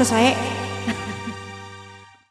ke saya.